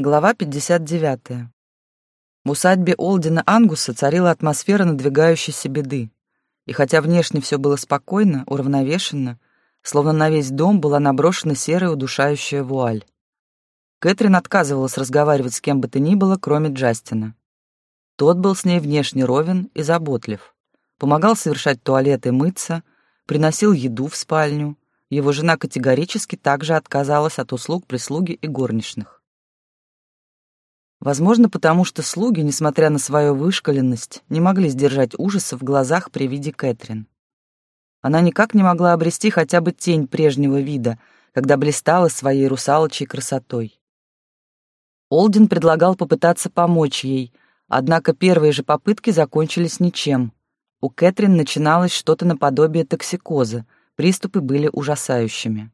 Глава 59. В усадьбе Олдина Ангуса царила атмосфера надвигающейся беды. И хотя внешне все было спокойно, уравновешенно, словно на весь дом была наброшена серая удушающая вуаль. Кэтрин отказывалась разговаривать с кем бы то ни было, кроме Джастина. Тот был с ней внешне ровен и заботлив. Помогал совершать туалет и мыться, приносил еду в спальню. Его жена категорически также отказалась от услуг прислуги и горничных. Возможно, потому что слуги, несмотря на свою вышкаленность, не могли сдержать ужаса в глазах при виде Кэтрин. Она никак не могла обрести хотя бы тень прежнего вида, когда блистала своей русалочей красотой. Олдин предлагал попытаться помочь ей, однако первые же попытки закончились ничем. У Кэтрин начиналось что-то наподобие токсикоза, приступы были ужасающими.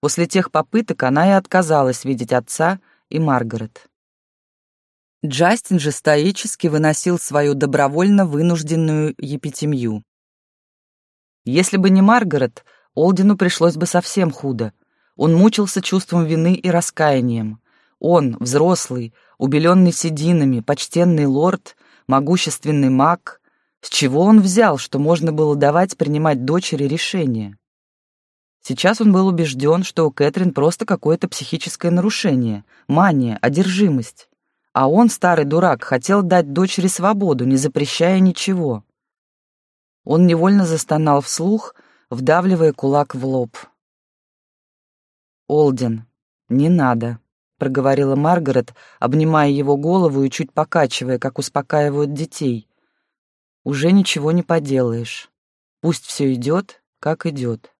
После тех попыток она и отказалась видеть отца и Маргарет. Джастин же стоически выносил свою добровольно вынужденную епитемью. Если бы не Маргарет, Олдину пришлось бы совсем худо. Он мучился чувством вины и раскаянием. Он, взрослый, убеленный сединами, почтенный лорд, могущественный маг, с чего он взял, что можно было давать принимать дочери решения? Сейчас он был убежден, что у Кэтрин просто какое-то психическое нарушение, мания, одержимость. А он, старый дурак, хотел дать дочери свободу, не запрещая ничего. Он невольно застонал вслух, вдавливая кулак в лоб. «Олден, не надо», — проговорила Маргарет, обнимая его голову и чуть покачивая, как успокаивают детей. «Уже ничего не поделаешь. Пусть все идет, как идет.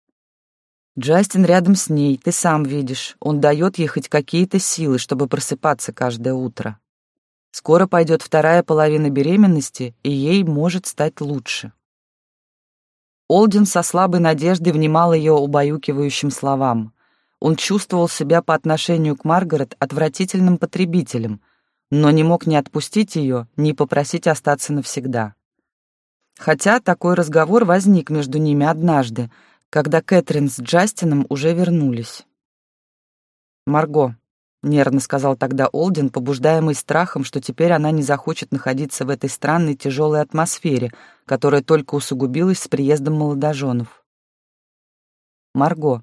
Джастин рядом с ней, ты сам видишь, он дает ей хоть какие-то силы, чтобы просыпаться каждое утро. Скоро пойдет вторая половина беременности, и ей может стать лучше. Олдин со слабой надеждой внимал ее убаюкивающим словам. Он чувствовал себя по отношению к Маргарет отвратительным потребителем, но не мог ни отпустить ее, ни попросить остаться навсегда. Хотя такой разговор возник между ними однажды, когда Кэтрин с Джастином уже вернулись. «Марго, — нервно сказал тогда Олдин, побуждаемый страхом, что теперь она не захочет находиться в этой странной тяжелой атмосфере, которая только усугубилась с приездом молодоженов. «Марго,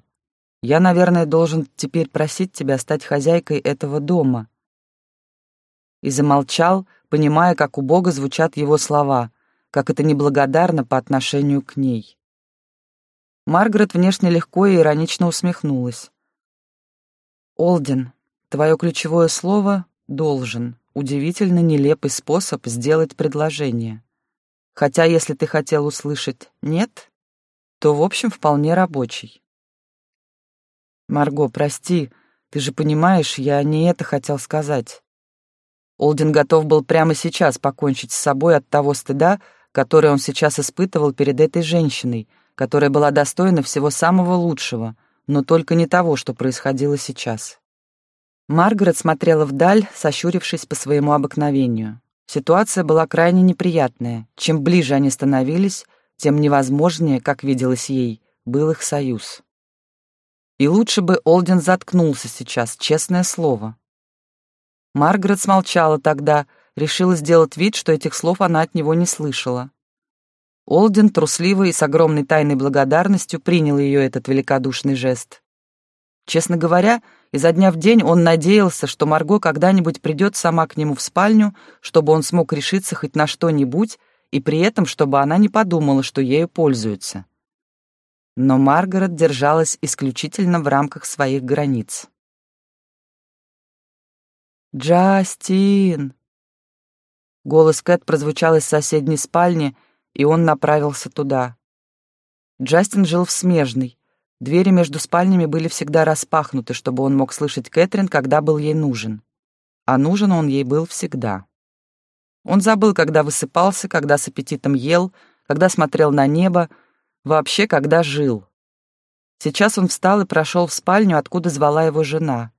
я, наверное, должен теперь просить тебя стать хозяйкой этого дома». И замолчал, понимая, как убого звучат его слова, как это неблагодарно по отношению к ней. Маргарет внешне легко и иронично усмехнулась. «Олдин, Твое ключевое слово «должен» — удивительно нелепый способ сделать предложение. Хотя если ты хотел услышать «нет», то, в общем, вполне рабочий. «Марго, прости, ты же понимаешь, я не это хотел сказать». Олдин готов был прямо сейчас покончить с собой от того стыда, который он сейчас испытывал перед этой женщиной, которая была достойна всего самого лучшего, но только не того, что происходило сейчас. Маргарет смотрела вдаль, сощурившись по своему обыкновению. Ситуация была крайне неприятная. Чем ближе они становились, тем невозможнее, как виделось ей, был их союз. И лучше бы Олден заткнулся сейчас, честное слово. Маргарет смолчала тогда, решила сделать вид, что этих слов она от него не слышала. Олден трусливо и с огромной тайной благодарностью принял ее этот великодушный жест. Честно говоря, изо дня в день он надеялся, что Марго когда-нибудь придет сама к нему в спальню, чтобы он смог решиться хоть на что-нибудь, и при этом, чтобы она не подумала, что ею пользуются. Но Маргарет держалась исключительно в рамках своих границ. «Джастин!» Голос Кэт прозвучал из соседней спальни, и он направился туда. Джастин жил в смежной, Двери между спальнями были всегда распахнуты, чтобы он мог слышать Кэтрин, когда был ей нужен. А нужен он ей был всегда. Он забыл, когда высыпался, когда с аппетитом ел, когда смотрел на небо, вообще, когда жил. Сейчас он встал и прошел в спальню, откуда звала его жена.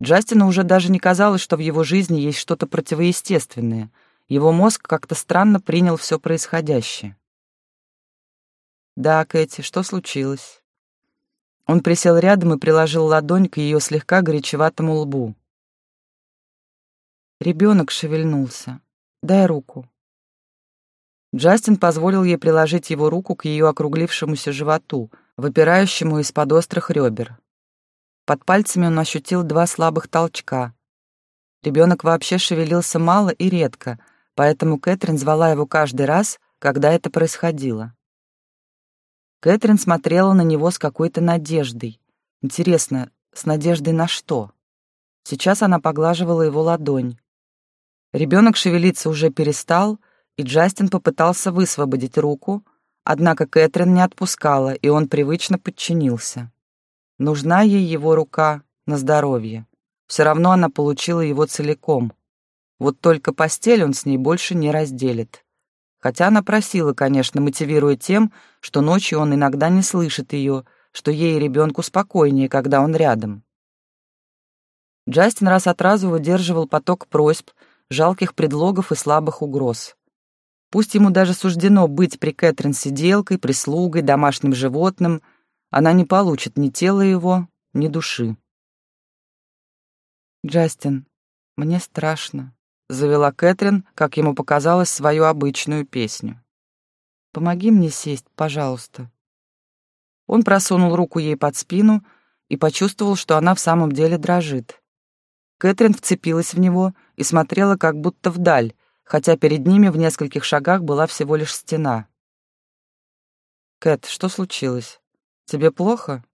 Джастину уже даже не казалось, что в его жизни есть что-то противоестественное. Его мозг как-то странно принял все происходящее. «Да, Кэти, что случилось?» Он присел рядом и приложил ладонь к ее слегка горячеватому лбу. Ребенок шевельнулся. Дай руку. Джастин позволил ей приложить его руку к ее округлившемуся животу, выпирающему из-под острых ребер. Под пальцами он ощутил два слабых толчка. Ребенок вообще шевелился мало и редко, поэтому Кэтрин звала его каждый раз, когда это происходило. Кэтрин смотрела на него с какой-то надеждой. Интересно, с надеждой на что? Сейчас она поглаживала его ладонь. Ребенок шевелиться уже перестал, и Джастин попытался высвободить руку, однако Кэтрин не отпускала, и он привычно подчинился. Нужна ей его рука на здоровье. Все равно она получила его целиком. Вот только постель он с ней больше не разделит. Хотя она просила, конечно, мотивируя тем, что ночью он иногда не слышит ее, что ей и ребенку спокойнее, когда он рядом. Джастин раз от разу выдерживал поток просьб, жалких предлогов и слабых угроз. Пусть ему даже суждено быть при Кэтрин сиделкой, прислугой, домашним животным, она не получит ни тела его, ни души. «Джастин, мне страшно», завела Кэтрин, как ему показалось, свою обычную песню. «Помоги мне сесть, пожалуйста». Он просунул руку ей под спину и почувствовал, что она в самом деле дрожит. Кэтрин вцепилась в него и смотрела как будто вдаль, хотя перед ними в нескольких шагах была всего лишь стена. «Кэт, что случилось? Тебе плохо?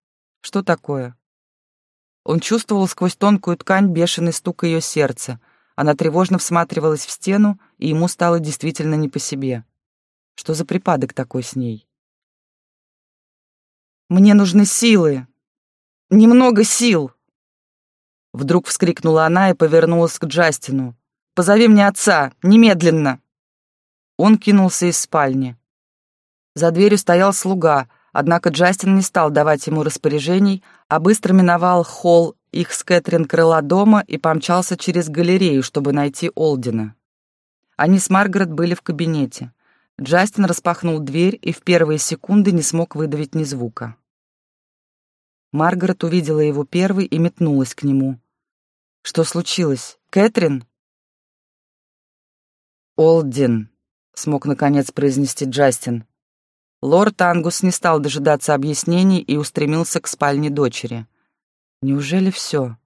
Что такое?» Он чувствовал сквозь тонкую ткань бешеный стук ее сердца, она тревожно всматривалась в стену, и ему стало действительно не по себе. Что за припадок такой с ней? «Мне нужны силы! Немного сил!» Вдруг вскрикнула она и повернулась к Джастину. «Позови мне отца! Немедленно!» Он кинулся из спальни. За дверью стоял слуга, однако Джастин не стал давать ему распоряжений, а быстро миновал холл их с Кэтрин крыла дома и помчался через галерею, чтобы найти Олдина. Они с Маргарет были в кабинете. Джастин распахнул дверь и в первые секунды не смог выдавить ни звука. Маргарет увидела его первой и метнулась к нему. «Что случилось? Кэтрин?» «Олдин», — смог наконец произнести Джастин. Лорд Ангус не стал дожидаться объяснений и устремился к спальне дочери. Неужели все?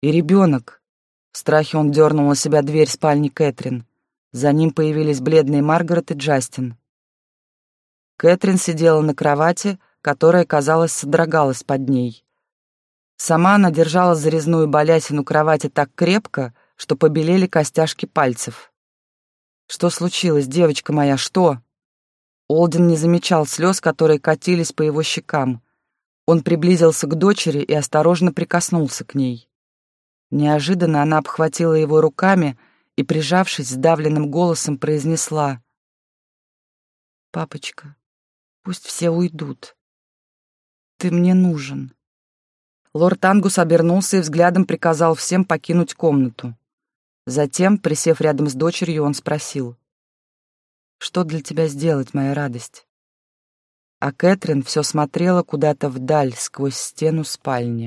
И ребенок. В страхе он дернул на себя дверь спальни Кэтрин. За ним появились бледные Маргарет и Джастин. Кэтрин сидела на кровати, которая, казалось, содрогалась под ней. Сама она держала зарезную балясину кровати так крепко, что побелели костяшки пальцев. «Что случилось, девочка моя, что?» Олден не замечал слез, которые катились по его щекам. Он приблизился к дочери и осторожно прикоснулся к ней. Неожиданно она обхватила его руками и, прижавшись сдавленным голосом, произнесла «Папочка, пусть все уйдут. Ты мне нужен». Лорд Ангус обернулся и взглядом приказал всем покинуть комнату. Затем, присев рядом с дочерью, он спросил «Что для тебя сделать, моя радость?» А Кэтрин все смотрела куда-то вдаль сквозь стену спальни.